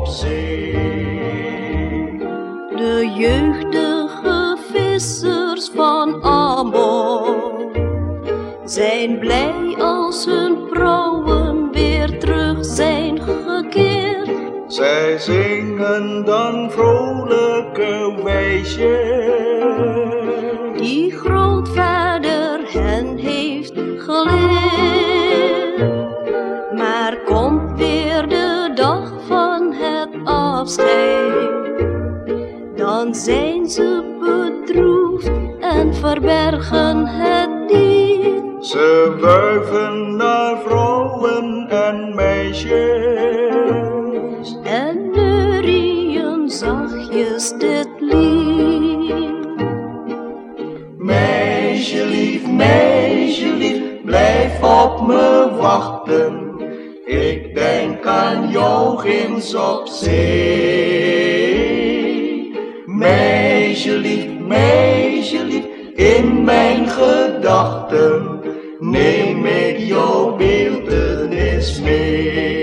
op zee. De jeugdige vissers van Amor zijn blij als hun vrouwen weer terug zijn gekeerd. Zij zingen dan vrolijke wijsjes. Dan zijn ze bedroefd en verbergen het niet. Ze wuiven naar vrouwen en meisjes. En neurieën zachtjes dit lied. Meisje lief, meisje lief, blijf op me wachten. Ik denk aan jou ginds op zee. Lief, meisje lief, in mijn gedachten neem ik jouw beeldenis mee.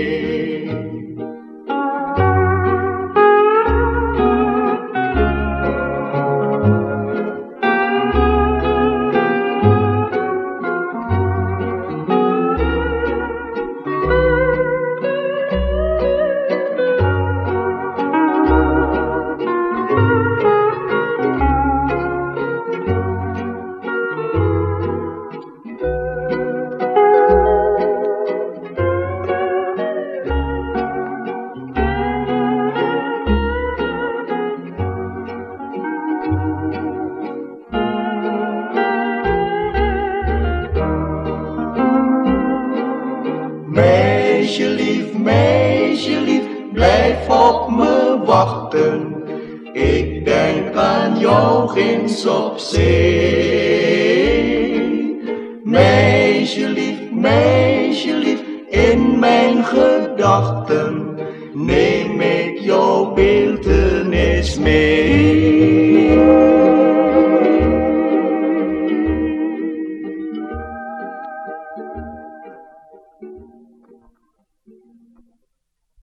Ik denk aan jou ginds op zee. Meisje lief, meisje lief, in mijn gedachten